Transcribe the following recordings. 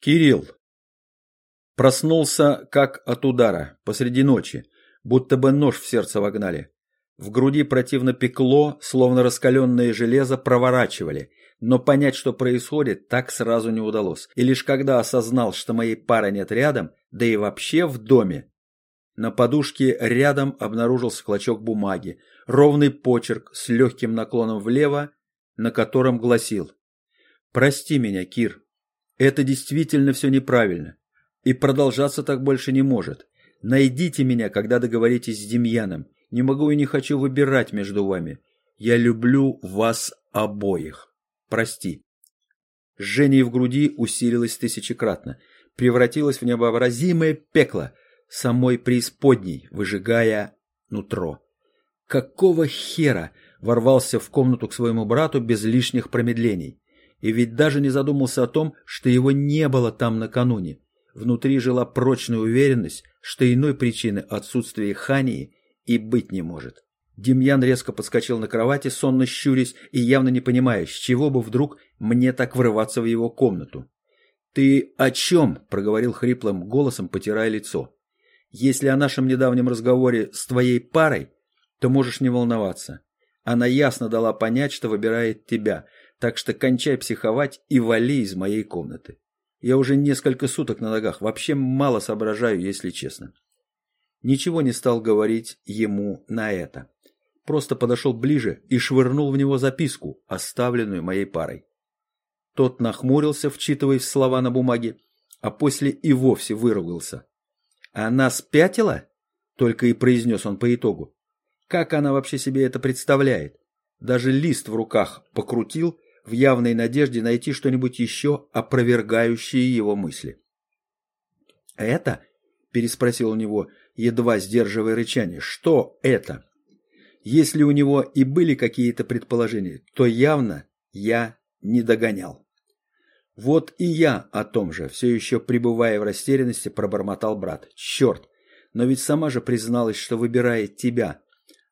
Кирилл. Проснулся, как от удара, посреди ночи, будто бы нож в сердце вогнали. В груди противно пекло, словно раскаленное железо проворачивали, но понять, что происходит, так сразу не удалось. И лишь когда осознал, что моей пары нет рядом, да и вообще в доме, на подушке рядом обнаружился клочок бумаги, ровный почерк с легким наклоном влево, на котором гласил «Прости меня, Кир, это действительно все неправильно, и продолжаться так больше не может. Найдите меня, когда договоритесь с Демьяном. Не могу и не хочу выбирать между вами. Я люблю вас обоих. Прости». Жжение в груди усилилось тысячекратно, превратилось в невообразимое пекло, самой преисподней, выжигая нутро. Какого хера ворвался в комнату к своему брату без лишних промедлений? И ведь даже не задумался о том, что его не было там накануне. Внутри жила прочная уверенность, что иной причины отсутствия Хании и быть не может. Демьян резко подскочил на кровати, сонно щурясь и явно не понимая, с чего бы вдруг мне так врываться в его комнату. «Ты о чем?» – проговорил хриплым голосом, потирая лицо. Если о нашем недавнем разговоре с твоей парой, то можешь не волноваться. Она ясно дала понять, что выбирает тебя, так что кончай психовать и вали из моей комнаты. Я уже несколько суток на ногах, вообще мало соображаю, если честно. Ничего не стал говорить ему на это. Просто подошел ближе и швырнул в него записку, оставленную моей парой. Тот нахмурился, вчитываясь в слова на бумаге, а после и вовсе выругался. «Она спятила?» — только и произнес он по итогу. Как она вообще себе это представляет? Даже лист в руках покрутил в явной надежде найти что-нибудь еще опровергающее его мысли. «Это?» — переспросил у него, едва сдерживая рычание. «Что это?» Если у него и были какие-то предположения, то явно я не догонял. Вот и я о том же, все еще пребывая в растерянности, пробормотал брат. Черт, но ведь сама же призналась, что выбирает тебя.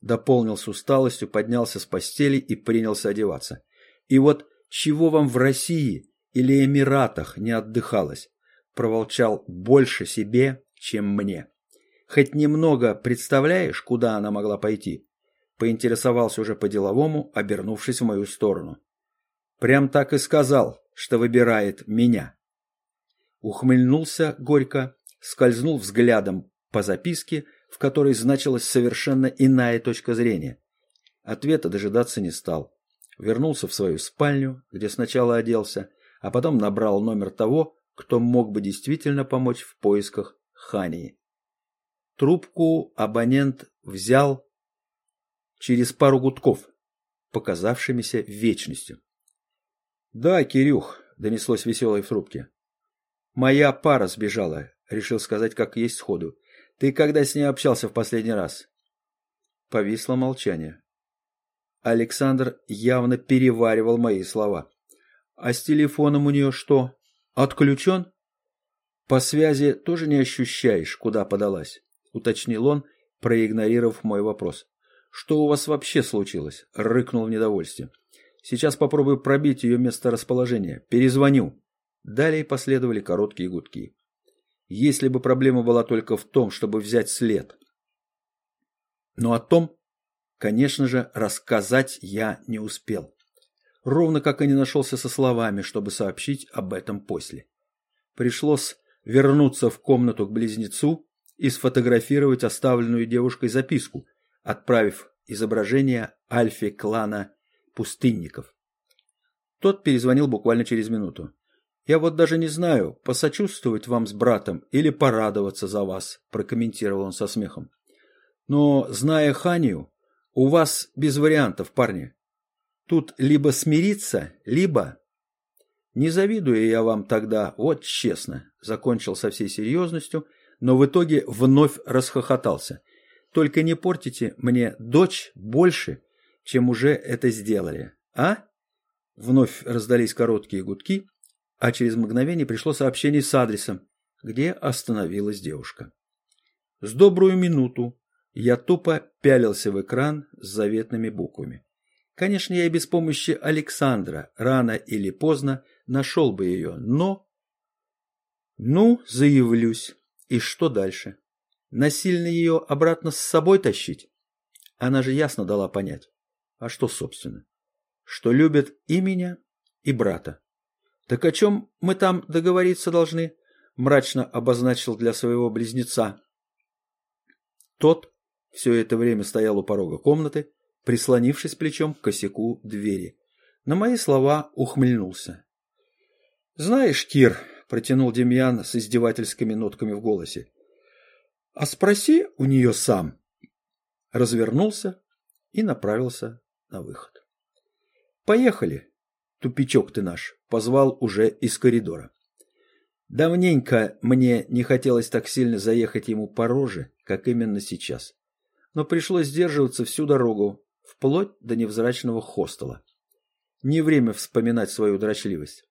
Дополнил с усталостью, поднялся с постели и принялся одеваться. И вот чего вам в России или Эмиратах не отдыхалось? Проволчал больше себе, чем мне. Хоть немного представляешь, куда она могла пойти? Поинтересовался уже по-деловому, обернувшись в мою сторону. Прям так и сказал, что выбирает меня. Ухмыльнулся горько, скользнул взглядом по записке, в которой значилась совершенно иная точка зрения. Ответа дожидаться не стал. Вернулся в свою спальню, где сначала оделся, а потом набрал номер того, кто мог бы действительно помочь в поисках Хании. Трубку абонент взял через пару гудков, показавшимися вечностью. «Да, Кирюх», — донеслось веселой в трубке. «Моя пара сбежала», — решил сказать, как есть сходу. «Ты когда с ней общался в последний раз?» Повисло молчание. Александр явно переваривал мои слова. «А с телефоном у нее что? Отключен?» «По связи тоже не ощущаешь, куда подалась?» — уточнил он, проигнорировав мой вопрос. «Что у вас вообще случилось?» — рыкнул в недовольстве. Сейчас попробую пробить ее месторасположение. Перезвоню. Далее последовали короткие гудки. Если бы проблема была только в том, чтобы взять след. Но о том, конечно же, рассказать я не успел. Ровно как и не нашелся со словами, чтобы сообщить об этом после. Пришлось вернуться в комнату к близнецу и сфотографировать оставленную девушкой записку, отправив изображение альфе клана пустынников. Тот перезвонил буквально через минуту. «Я вот даже не знаю, посочувствовать вам с братом или порадоваться за вас», прокомментировал он со смехом. «Но, зная Ханию, у вас без вариантов, парни. Тут либо смириться, либо...» «Не завидую я вам тогда, вот честно», закончил со всей серьезностью, но в итоге вновь расхохотался. «Только не портите мне дочь больше, чем уже это сделали. А? Вновь раздались короткие гудки, а через мгновение пришло сообщение с адресом, где остановилась девушка. С добрую минуту я тупо пялился в экран с заветными буквами. Конечно, я и без помощи Александра рано или поздно нашел бы ее, но... Ну, заявлюсь. И что дальше? Насильно ее обратно с собой тащить? Она же ясно дала понять. А что, собственно? Что любит и меня, и брата. Так о чем мы там договориться должны? Мрачно обозначил для своего близнеца. Тот все это время стоял у порога комнаты, прислонившись плечом к косяку двери. На мои слова ухмыльнулся. «Знаешь, Кир», — протянул Демьян с издевательскими нотками в голосе, — «а спроси у нее сам». Развернулся и направился на выход. «Поехали, тупичок ты наш», — позвал уже из коридора. Давненько мне не хотелось так сильно заехать ему по роже, как именно сейчас. Но пришлось сдерживаться всю дорогу, вплоть до невзрачного хостела. Не время вспоминать свою дрочливость.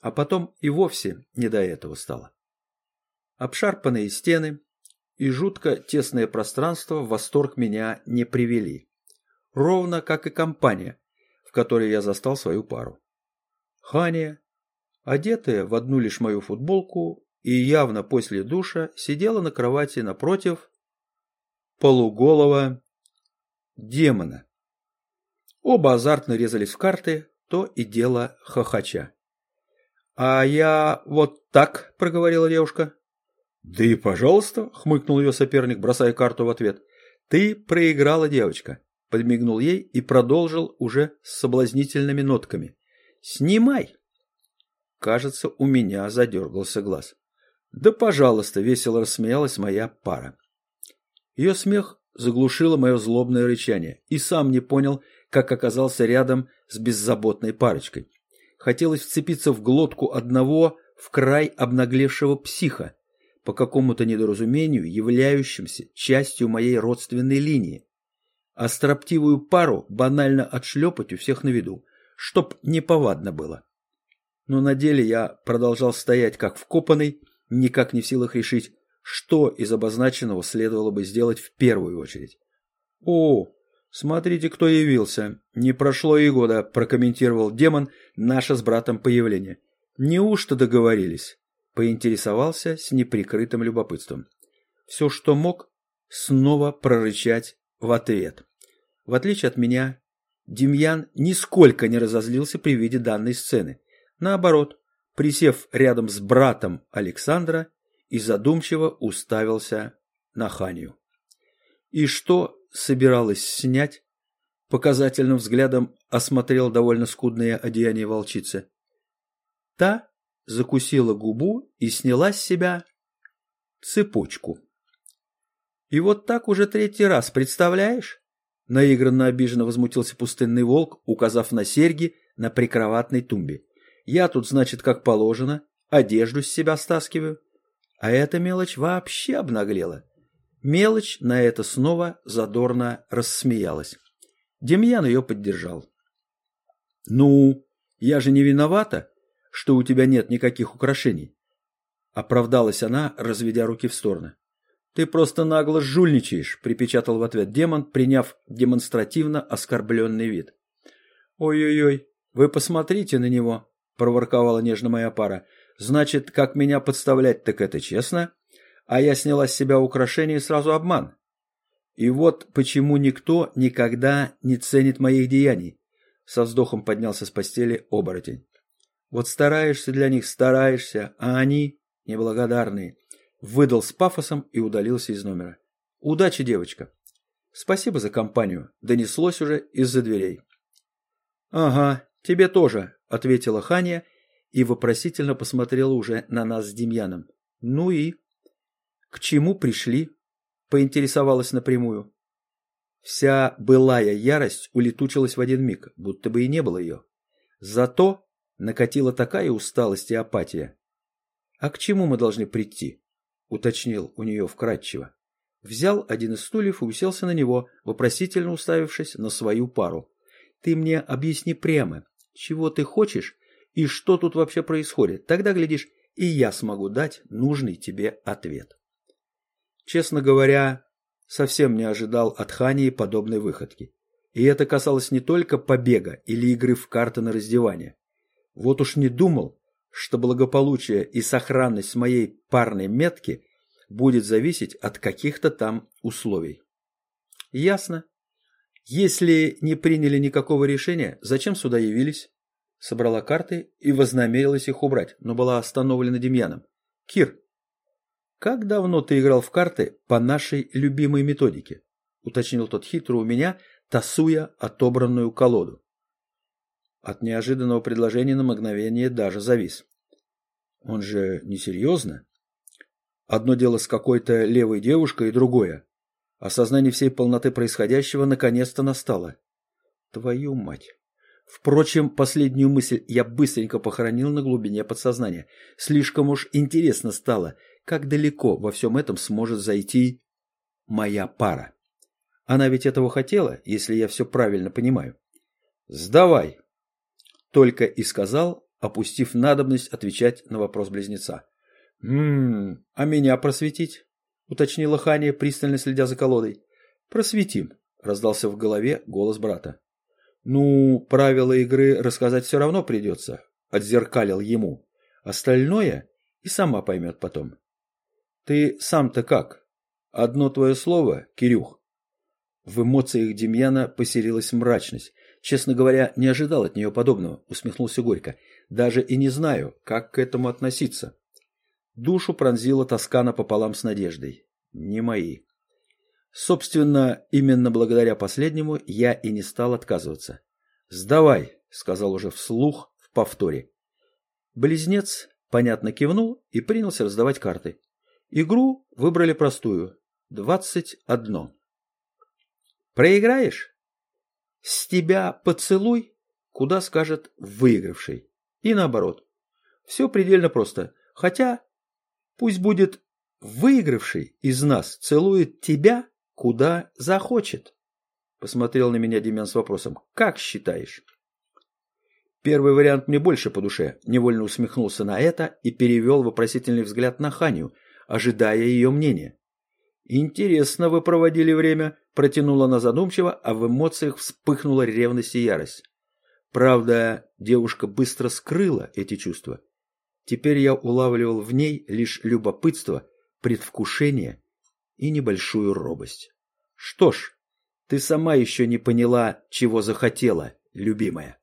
А потом и вовсе не до этого стало. Обшарпанные стены и жутко тесное пространство в восторг меня не привели. Ровно как и компания, в которой я застал свою пару. Ханя, одетая в одну лишь мою футболку и явно после душа, сидела на кровати напротив полуголого демона. Оба азартно резались в карты, то и дело хохоча. «А я вот так», — проговорила девушка. «Да и пожалуйста», — хмыкнул ее соперник, бросая карту в ответ. «Ты проиграла, девочка», — подмигнул ей и продолжил уже с соблазнительными нотками. «Снимай». Кажется, у меня задергался глаз. «Да, пожалуйста», — весело рассмеялась моя пара. Ее смех заглушило мое злобное рычание, и сам не понял, как оказался рядом с беззаботной парочкой. Хотелось вцепиться в глотку одного в край обнаглевшего психа, по какому-то недоразумению являющимся частью моей родственной линии, а строптивую пару банально отшлепать у всех на виду, чтоб неповадно было. Но на деле я продолжал стоять как вкопанный, никак не в силах решить, что из обозначенного следовало бы сделать в первую очередь. О, «Смотрите, кто явился. Не прошло и года», – прокомментировал демон наше с братом появление. «Неужто договорились?» – поинтересовался с неприкрытым любопытством. Все, что мог, снова прорычать в ответ. В отличие от меня, Демьян нисколько не разозлился при виде данной сцены. Наоборот, присев рядом с братом Александра и задумчиво уставился на Ханию. И что собиралась снять, показательным взглядом осмотрел довольно скудное одеяние волчицы. Та закусила губу и сняла с себя цепочку. И вот так уже третий раз, представляешь? Наигранно обиженно возмутился пустынный волк, указав на серьги на прикроватной тумбе. Я тут, значит, как положено, одежду с себя стаскиваю. А эта мелочь вообще обнаглела. Мелочь на это снова задорно рассмеялась. Демьян ее поддержал. «Ну, я же не виновата, что у тебя нет никаких украшений», оправдалась она, разведя руки в стороны. «Ты просто нагло жульничаешь», — припечатал в ответ демон, приняв демонстративно оскорбленный вид. «Ой-ой-ой, вы посмотрите на него», — проворковала нежно моя пара. «Значит, как меня подставлять, так это честно?» а я сняла с себя украшение и сразу обман. И вот почему никто никогда не ценит моих деяний. Со вздохом поднялся с постели оборотень. Вот стараешься для них, стараешься, а они неблагодарные. Выдал с пафосом и удалился из номера. Удачи, девочка. Спасибо за компанию. Донеслось уже из-за дверей. Ага, тебе тоже, ответила Ханя и вопросительно посмотрела уже на нас с Демьяном. Ну и... «К чему пришли?» – поинтересовалась напрямую. Вся былая ярость улетучилась в один миг, будто бы и не было ее. Зато накатила такая усталость и апатия. «А к чему мы должны прийти?» – уточнил у нее вкратчиво. Взял один из стульев и уселся на него, вопросительно уставившись на свою пару. «Ты мне объясни прямо, чего ты хочешь и что тут вообще происходит. Тогда, глядишь, и я смогу дать нужный тебе ответ». Честно говоря, совсем не ожидал от Хании подобной выходки. И это касалось не только побега или игры в карты на раздевание. Вот уж не думал, что благополучие и сохранность моей парной метки будет зависеть от каких-то там условий. Ясно. Если не приняли никакого решения, зачем сюда явились? Собрала карты и вознамерилась их убрать, но была остановлена Демьяном. Кир, как давно ты играл в карты по нашей любимой методике? Уточнил тот хитро у меня, тасуя отобранную колоду. От неожиданного предложения на мгновение даже завис. Он же несерьезно? Одно дело с какой-то левой девушкой и другое. Осознание всей полноты происходящего наконец-то настало. Твою мать. Впрочем, последнюю мысль я быстренько похоронил на глубине подсознания. Слишком уж интересно стало, как далеко во всем этом сможет зайти моя пара. Она ведь этого хотела, если я все правильно понимаю. «Сдавай!» Только и сказал, опустив надобность отвечать на вопрос близнеца. «Ммм, а меня просветить?» — уточнила Ханя, пристально следя за колодой. «Просветим», — раздался в голове голос брата. «Ну, правила игры рассказать все равно придется», — отзеркалил ему. «Остальное и сама поймет потом». «Ты сам-то как? Одно твое слово, Кирюх?» В эмоциях Демьяна поселилась мрачность. Честно говоря, не ожидал от нее подобного, усмехнулся горько. Даже и не знаю, как к этому относиться. Душу пронзила тоска напополам с надеждой. Не мои. Собственно, именно благодаря последнему я и не стал отказываться. «Сдавай», — сказал уже вслух в повторе. Близнец, понятно, кивнул и принялся раздавать карты. Игру выбрали простую. Двадцать одно. «Проиграешь?» С тебя поцелуй, куда скажет выигравший. И наоборот. Все предельно просто. Хотя, пусть будет выигравший из нас целует тебя, куда захочет. Посмотрел на меня Демян с вопросом. Как считаешь? Первый вариант мне больше по душе. Невольно усмехнулся на это и перевел вопросительный взгляд на Ханю, ожидая ее мнения. «Интересно вы проводили время», – протянула она задумчиво, а в эмоциях вспыхнула ревность и ярость. Правда, девушка быстро скрыла эти чувства. Теперь я улавливал в ней лишь любопытство, предвкушение и небольшую робость. Что ж, ты сама еще не поняла, чего захотела, любимая.